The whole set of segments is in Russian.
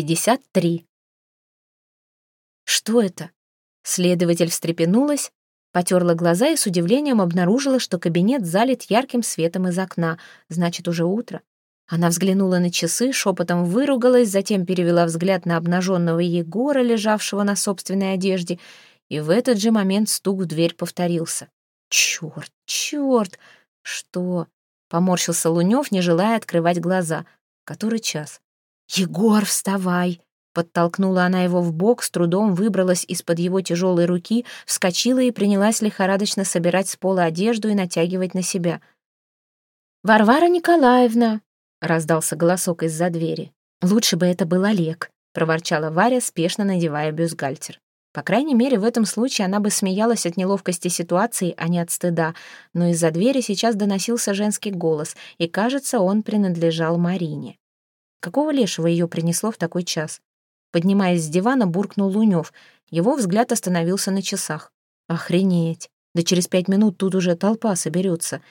53. Что это? Следователь встрепенулась, потерла глаза и с удивлением обнаружила, что кабинет залит ярким светом из окна. Значит, уже утро. Она взглянула на часы, шепотом выругалась, затем перевела взгляд на обнаженного Егора, лежавшего на собственной одежде, и в этот же момент стук в дверь повторился. «Черт, черт! Что?» — поморщился Лунев, не желая открывать глаза. «Который час?» «Егор, вставай!» Подтолкнула она его в бок, с трудом выбралась из-под его тяжелой руки, вскочила и принялась лихорадочно собирать с пола одежду и натягивать на себя. «Варвара Николаевна!» — раздался голосок из-за двери. «Лучше бы это был Олег», — проворчала Варя, спешно надевая бюстгальтер. По крайней мере, в этом случае она бы смеялась от неловкости ситуации, а не от стыда, но из-за двери сейчас доносился женский голос, и, кажется, он принадлежал Марине. Какого лешего ее принесло в такой час? Поднимаясь с дивана, буркнул Лунев. Его взгляд остановился на часах. Охренеть! Да через пять минут тут уже толпа соберется.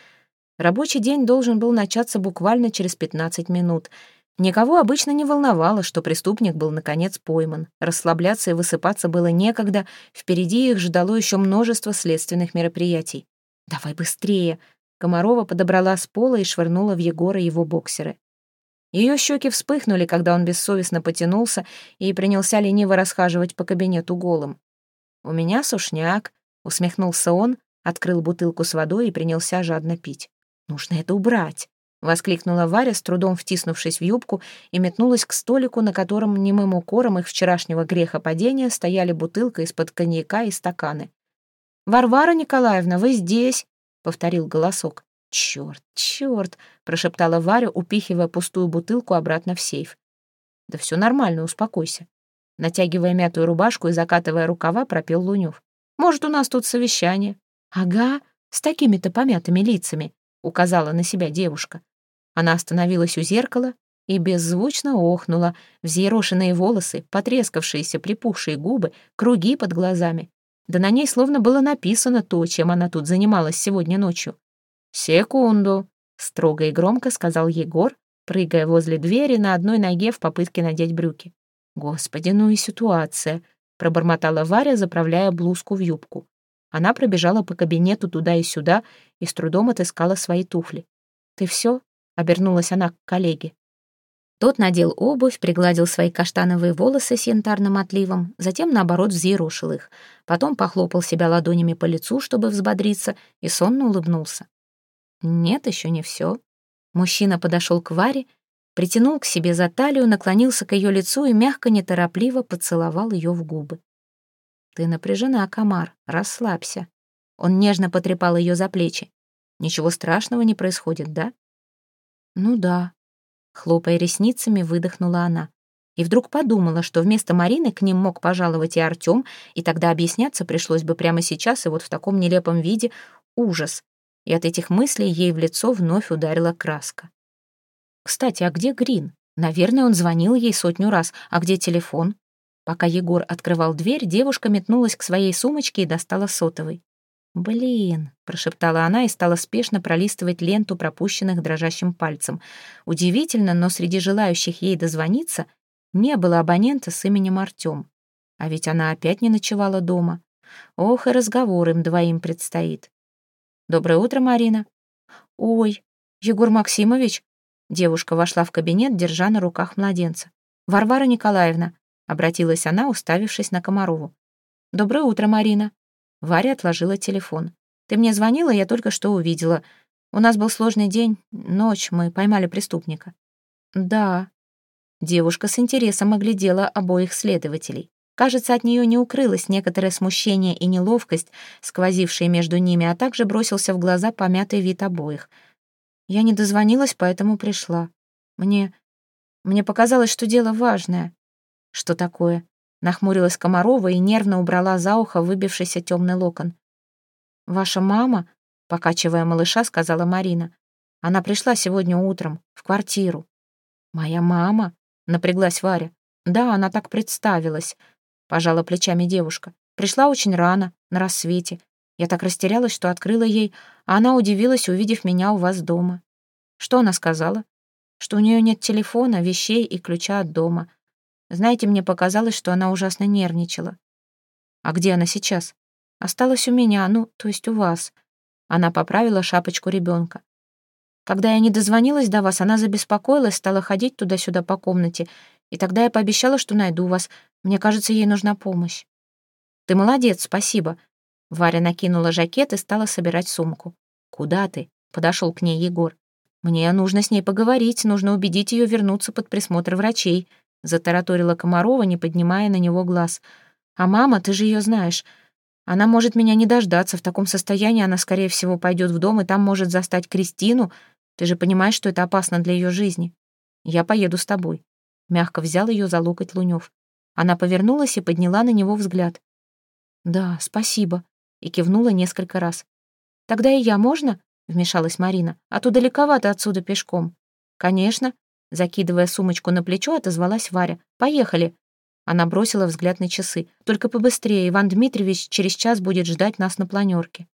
Рабочий день должен был начаться буквально через пятнадцать минут. Никого обычно не волновало, что преступник был наконец пойман. Расслабляться и высыпаться было некогда, впереди их ждало еще множество следственных мероприятий. «Давай быстрее!» Комарова подобрала с пола и швырнула в Егора его боксеры. Ее щеки вспыхнули, когда он бессовестно потянулся и принялся лениво расхаживать по кабинету голым. «У меня сушняк», — усмехнулся он, открыл бутылку с водой и принялся жадно пить. «Нужно это убрать», — воскликнула Варя, с трудом втиснувшись в юбку, и метнулась к столику, на котором немым укором их вчерашнего греха падения стояли бутылка из-под коньяка и стаканы. «Варвара Николаевна, вы здесь?» — повторил голосок. «Черт, черт!» — прошептала Варя, упихивая пустую бутылку обратно в сейф. «Да все нормально, успокойся». Натягивая мятую рубашку и закатывая рукава, пропел Лунев. «Может, у нас тут совещание?» «Ага, с такими-то помятыми лицами», — указала на себя девушка. Она остановилась у зеркала и беззвучно охнула, взъерошенные волосы, потрескавшиеся припухшие губы, круги под глазами. Да на ней словно было написано то, чем она тут занималась сегодня ночью. «Секунду», — строго и громко сказал Егор, прыгая возле двери на одной ноге в попытке надеть брюки. «Господи, ну и ситуация», — пробормотала Варя, заправляя блузку в юбку. Она пробежала по кабинету туда и сюда и с трудом отыскала свои туфли. «Ты все?» — обернулась она к коллеге. Тот надел обувь, пригладил свои каштановые волосы с янтарным отливом, затем, наоборот, взъерошил их. Потом похлопал себя ладонями по лицу, чтобы взбодриться, и сонно улыбнулся. Нет, еще не все. Мужчина подошел к Варе, притянул к себе за талию, наклонился к ее лицу и мягко, неторопливо поцеловал ее в губы. «Ты напряжена, Комар, расслабься». Он нежно потрепал ее за плечи. «Ничего страшного не происходит, да?» «Ну да», — хлопая ресницами, выдохнула она. И вдруг подумала, что вместо Марины к ним мог пожаловать и Артем, и тогда объясняться пришлось бы прямо сейчас и вот в таком нелепом виде. Ужас и от этих мыслей ей в лицо вновь ударила краска. Кстати, а где Грин? Наверное, он звонил ей сотню раз. А где телефон? Пока Егор открывал дверь, девушка метнулась к своей сумочке и достала сотовый. «Блин», — прошептала она и стала спешно пролистывать ленту пропущенных дрожащим пальцем. Удивительно, но среди желающих ей дозвониться не было абонента с именем Артем. А ведь она опять не ночевала дома. Ох, и разговор им двоим предстоит. «Доброе утро, Марина». «Ой, Егор Максимович». Девушка вошла в кабинет, держа на руках младенца. «Варвара Николаевна», — обратилась она, уставившись на Комарову. «Доброе утро, Марина». Варя отложила телефон. «Ты мне звонила, я только что увидела. У нас был сложный день, ночь, мы поймали преступника». «Да». Девушка с интересом оглядела обоих следователей. Кажется, от нее не укрылось некоторое смущение и неловкость, сквозившие между ними, а также бросился в глаза помятый вид обоих. Я не дозвонилась, поэтому пришла. Мне... Мне показалось, что дело важное. Что такое? Нахмурилась Комарова и нервно убрала за ухо выбившийся темный локон. «Ваша мама», — покачивая малыша, сказала Марина, «она пришла сегодня утром в квартиру». «Моя мама?» — напряглась Варя. «Да, она так представилась пожала плечами девушка. Пришла очень рано, на рассвете. Я так растерялась, что открыла ей, а она удивилась, увидев меня у вас дома. Что она сказала? Что у нее нет телефона, вещей и ключа от дома. Знаете, мне показалось, что она ужасно нервничала. А где она сейчас? Осталась у меня, ну, то есть у вас. Она поправила шапочку ребенка. Когда я не дозвонилась до вас, она забеспокоилась, стала ходить туда-сюда по комнате, и тогда я пообещала, что найду вас. Мне кажется, ей нужна помощь. Ты молодец, спасибо. Варя накинула жакет и стала собирать сумку. Куда ты? Подошел к ней Егор. Мне нужно с ней поговорить, нужно убедить ее вернуться под присмотр врачей, затараторила Комарова, не поднимая на него глаз. А мама, ты же ее знаешь. Она может меня не дождаться. В таком состоянии она, скорее всего, пойдет в дом и там может застать Кристину. Ты же понимаешь, что это опасно для ее жизни. Я поеду с тобой. Мягко взял ее за локоть Лунев. Она повернулась и подняла на него взгляд. «Да, спасибо», и кивнула несколько раз. «Тогда и я, можно?» — вмешалась Марина. «А то далековато отсюда пешком». «Конечно», — закидывая сумочку на плечо, отозвалась Варя. «Поехали». Она бросила взгляд на часы. «Только побыстрее, Иван Дмитриевич через час будет ждать нас на планерке».